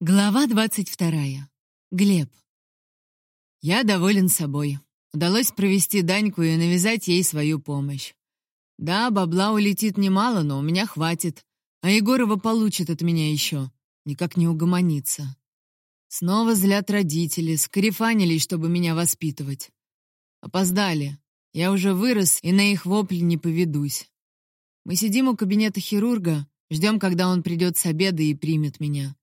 Глава 22. Глеб. Я доволен собой. Удалось провести Даньку и навязать ей свою помощь. Да, бабла улетит немало, но у меня хватит. А Егорова получит от меня еще. Никак не угомонится. Снова злят родители, скарифанились, чтобы меня воспитывать. Опоздали. Я уже вырос и на их вопли не поведусь. Мы сидим у кабинета хирурга, ждем, когда он придет с обеда и примет меня.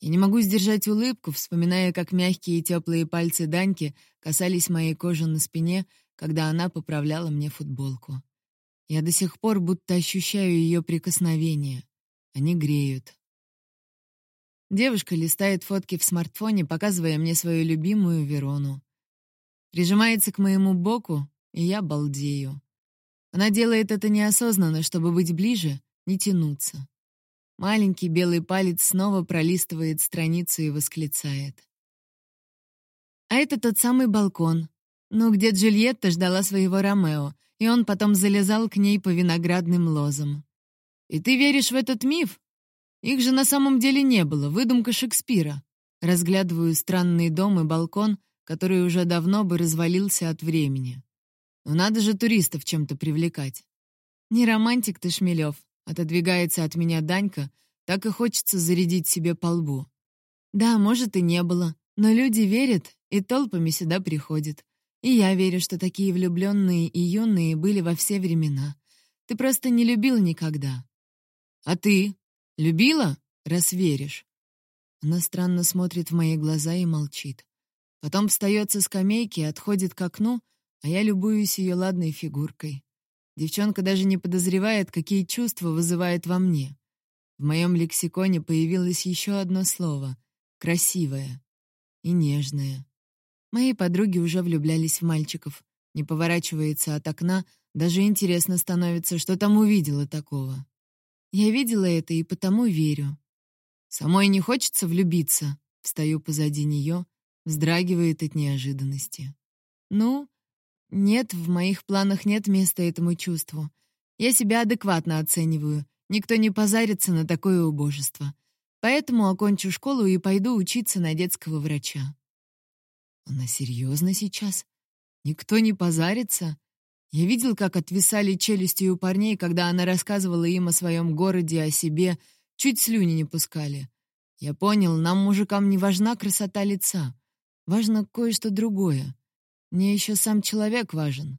Я не могу сдержать улыбку, вспоминая, как мягкие и теплые пальцы Даньки касались моей кожи на спине, когда она поправляла мне футболку. Я до сих пор будто ощущаю ее прикосновения. Они греют. Девушка листает фотки в смартфоне, показывая мне свою любимую Верону. Прижимается к моему боку, и я балдею. Она делает это неосознанно, чтобы быть ближе, не тянуться. Маленький белый палец снова пролистывает страницу и восклицает. А это тот самый балкон. Ну, где Джульетта ждала своего Ромео, и он потом залезал к ней по виноградным лозам. И ты веришь в этот миф? Их же на самом деле не было, выдумка Шекспира. Разглядываю странный дом и балкон, который уже давно бы развалился от времени. Но надо же туристов чем-то привлекать. Не романтик ты, Шмелев, Отодвигается от меня Данька, так и хочется зарядить себе по лбу. Да, может и не было, но люди верят и толпами сюда приходят. И я верю, что такие влюбленные и юные были во все времена. Ты просто не любил никогда. А ты? Любила? Раз веришь. Она странно смотрит в мои глаза и молчит. Потом встает со скамейки, отходит к окну, а я любуюсь ее ладной фигуркой. Девчонка даже не подозревает, какие чувства вызывает во мне. В моем лексиконе появилось еще одно слово — красивое и нежное. Мои подруги уже влюблялись в мальчиков. Не поворачивается от окна, даже интересно становится, что там увидела такого. Я видела это и потому верю. Самой не хочется влюбиться. Встаю позади нее, вздрагивает от неожиданности. Ну, нет, в моих планах нет места этому чувству. Я себя адекватно оцениваю. Никто не позарится на такое убожество. Поэтому окончу школу и пойду учиться на детского врача. Она серьезно сейчас? Никто не позарится? Я видел, как отвисали челюсти у парней, когда она рассказывала им о своем городе, о себе, чуть слюни не пускали. Я понял, нам, мужикам, не важна красота лица. Важно кое-что другое. Мне еще сам человек важен.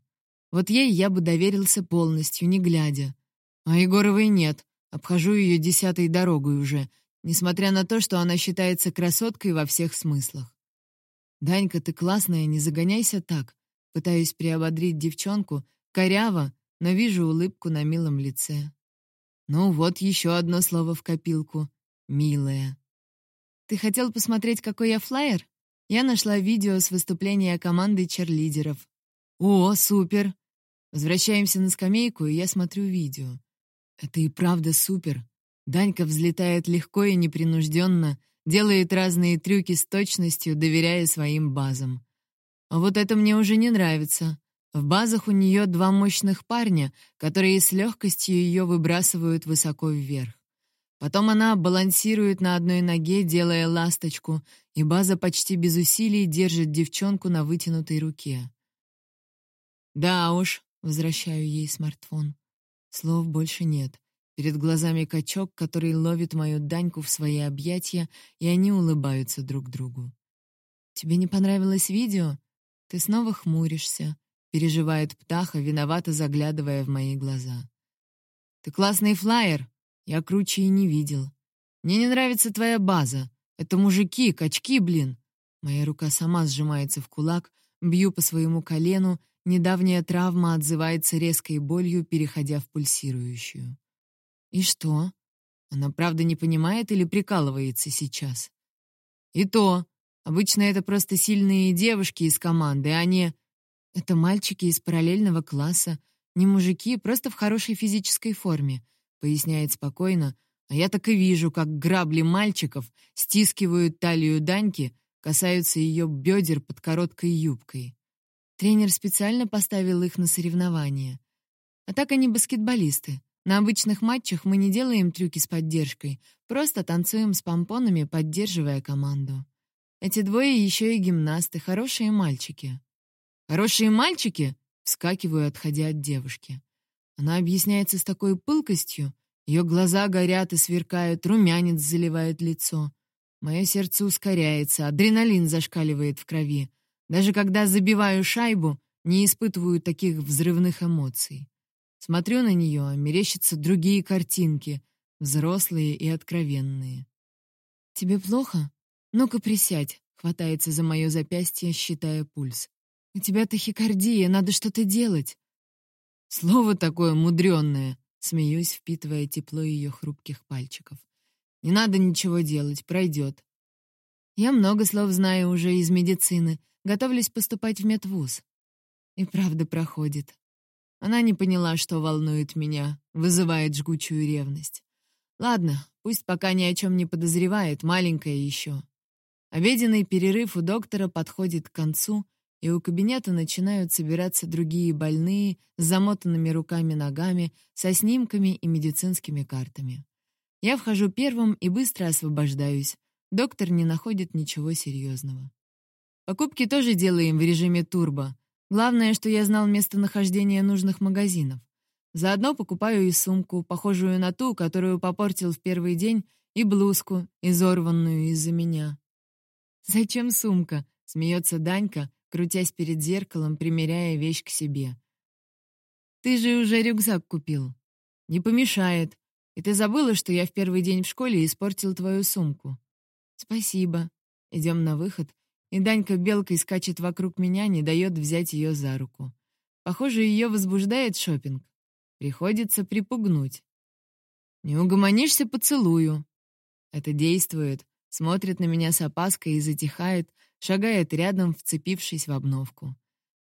Вот ей я бы доверился полностью, не глядя. А Егоровой нет. Обхожу ее десятой дорогой уже, несмотря на то, что она считается красоткой во всех смыслах. «Данька, ты классная, не загоняйся так». Пытаюсь приободрить девчонку, коряво, но вижу улыбку на милом лице. Ну вот еще одно слово в копилку. «Милая». «Ты хотел посмотреть, какой я флаер?» Я нашла видео с выступления команды черлидеров. О, супер! Возвращаемся на скамейку, и я смотрю видео. Это и правда супер. Данька взлетает легко и непринужденно, делает разные трюки с точностью, доверяя своим базам. А вот это мне уже не нравится. В базах у нее два мощных парня, которые с легкостью ее выбрасывают высоко вверх. Потом она балансирует на одной ноге, делая ласточку, и база почти без усилий держит девчонку на вытянутой руке. «Да уж», — возвращаю ей смартфон. Слов больше нет. Перед глазами качок, который ловит мою Даньку в свои объятия, и они улыбаются друг другу. «Тебе не понравилось видео? Ты снова хмуришься», — переживает птаха, виновато заглядывая в мои глаза. «Ты классный флаер», я круче и не видел. Мне не нравится твоя база. Это мужики, качки, блин. Моя рука сама сжимается в кулак, бью по своему колену, недавняя травма отзывается резкой болью, переходя в пульсирующую. И что? Она правда не понимает или прикалывается сейчас? И то. Обычно это просто сильные девушки из команды, а не... Это мальчики из параллельного класса, не мужики, просто в хорошей физической форме поясняет спокойно, а я так и вижу, как грабли мальчиков стискивают талию Даньки, касаются ее бедер под короткой юбкой. Тренер специально поставил их на соревнования. А так они баскетболисты. На обычных матчах мы не делаем трюки с поддержкой, Просто танцуем с помпонами, поддерживая команду. Эти двое еще и гимнасты, хорошие мальчики. «Хорошие мальчики?» — вскакиваю, отходя от девушки. Она объясняется с такой пылкостью. Ее глаза горят и сверкают, румянец заливает лицо. Мое сердце ускоряется, адреналин зашкаливает в крови. Даже когда забиваю шайбу, не испытываю таких взрывных эмоций. Смотрю на нее, а мерещатся другие картинки, взрослые и откровенные. «Тебе плохо? Ну-ка присядь», — хватается за мое запястье, считая пульс. «У тебя тахикардия, надо что-то делать». Слово такое мудрённое, смеюсь, впитывая тепло ее хрупких пальчиков. Не надо ничего делать, пройдет. Я много слов знаю уже из медицины, готовлюсь поступать в медвуз. И правда проходит. Она не поняла, что волнует меня, вызывает жгучую ревность. Ладно, пусть пока ни о чем не подозревает, маленькая еще. Обеденный перерыв у доктора подходит к концу, и у кабинета начинают собираться другие больные с замотанными руками-ногами, со снимками и медицинскими картами. Я вхожу первым и быстро освобождаюсь. Доктор не находит ничего серьезного. Покупки тоже делаем в режиме турбо. Главное, что я знал местонахождение нужных магазинов. Заодно покупаю и сумку, похожую на ту, которую попортил в первый день, и блузку, изорванную из-за меня. «Зачем сумка?» — смеется Данька, крутясь перед зеркалом, примеряя вещь к себе. «Ты же уже рюкзак купил. Не помешает. И ты забыла, что я в первый день в школе испортил твою сумку?» «Спасибо. Идем на выход, и Данька белкой скачет вокруг меня, не дает взять ее за руку. Похоже, ее возбуждает шопинг. Приходится припугнуть. «Не угомонишься, поцелую». Это действует, смотрит на меня с опаской и затихает, шагает рядом, вцепившись в обновку.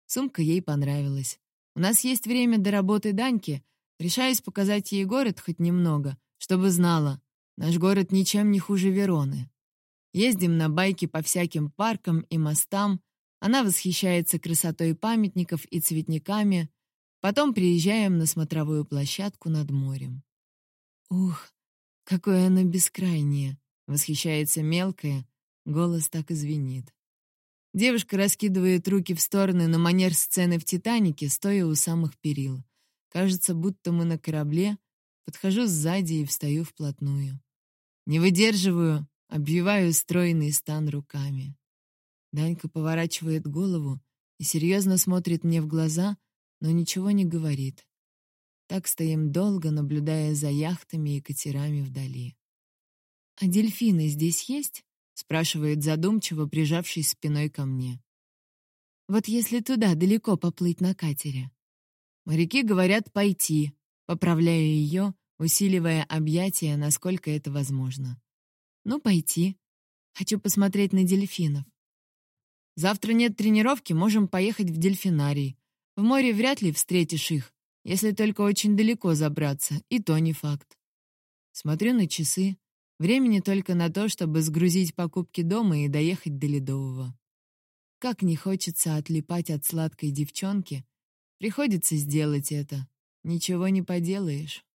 Сумка ей понравилась. У нас есть время до работы Даньки. Решаюсь показать ей город хоть немного, чтобы знала. Наш город ничем не хуже Вероны. Ездим на байке по всяким паркам и мостам. Она восхищается красотой памятников и цветниками. Потом приезжаем на смотровую площадку над морем. Ух, какое оно бескрайнее! Восхищается мелкая, голос так извинит. Девушка раскидывает руки в стороны на манер сцены в «Титанике», стоя у самых перил. Кажется, будто мы на корабле. Подхожу сзади и встаю вплотную. Не выдерживаю, обвиваю стройный стан руками. Данька поворачивает голову и серьезно смотрит мне в глаза, но ничего не говорит. Так стоим долго, наблюдая за яхтами и катерами вдали. «А дельфины здесь есть?» Спрашивает задумчиво, прижавшись спиной ко мне. Вот если туда далеко поплыть на катере. Моряки говорят пойти, поправляю ее, усиливая объятия, насколько это возможно. Ну, пойти. Хочу посмотреть на дельфинов. Завтра нет тренировки, можем поехать в дельфинарий. В море вряд ли встретишь их, если только очень далеко забраться, и то не факт. Смотрю на часы. Времени только на то, чтобы сгрузить покупки дома и доехать до Ледового. Как не хочется отлипать от сладкой девчонки, приходится сделать это. Ничего не поделаешь.